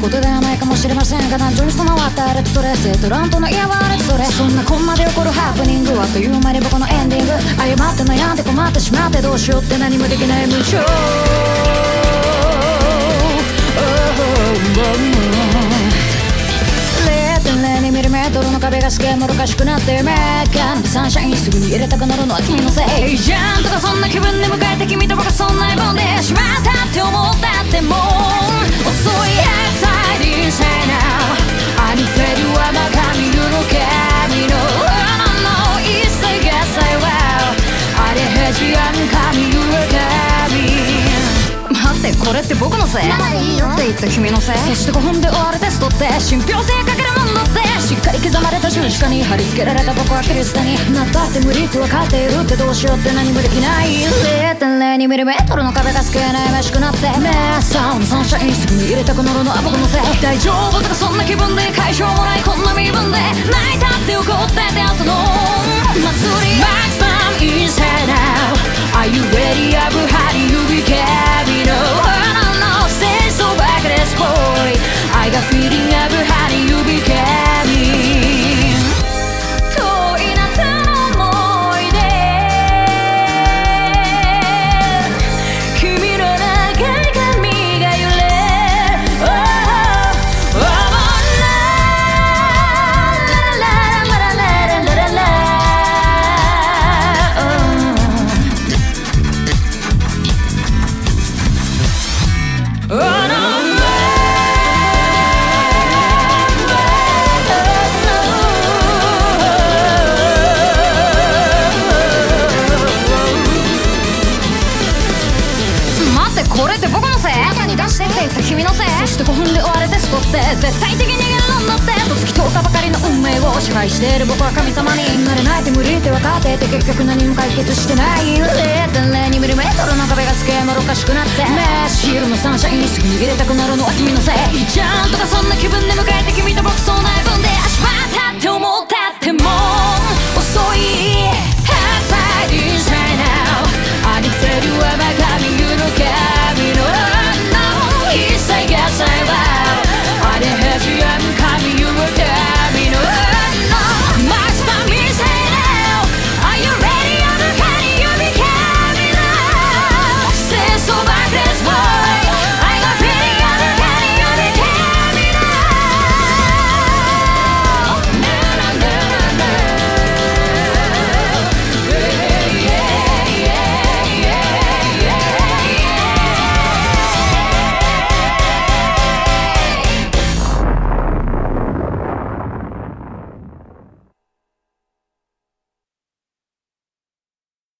ことではないかもしれませんが単純に備わったあれとそれ生徒乱闘の嫌はあれとそれそんなこんまで起こるハプニングあっという間に僕のエンディング謝って悩んで困ってしまってどうしようって何もできない無償 0.02mm の壁がすげえもどかしくなってメーカンサンシャインすぐに入れたくなるのは君のせいじゃんとかそんな気分で迎えて君と僕はあれへじあん神の神待ってこれって僕のせい？まあいいよ。って言った君のせいそして5分で終わるテストって信憑性かけるもんだってしっかり刻まれた十字架に貼り付けられた僕はキリストになったって無理って分かっているってどうしようって何もできない。0.02mm の壁が救えない。らしくなって。メッサウンドサンシャインすぐに入れたくなるのは僕のせい。大丈夫とかそんな気分で解消もないこんな身分で泣いたって怒ってって後の Are you ready? I've had して僕のせい中に出してって言った君のせいそして5分で終われてストって絶対的に言論だって。と突き通ったばかりの運命を支配している僕は神様になれないって無理って分かっていて結局何も解決してない。0.02mm の壁がすげえもろかしくなって。メッシルのサンシャインすぐ逃げれたくなるのは君のせい。ちゃんとかそんな気分で迎えて君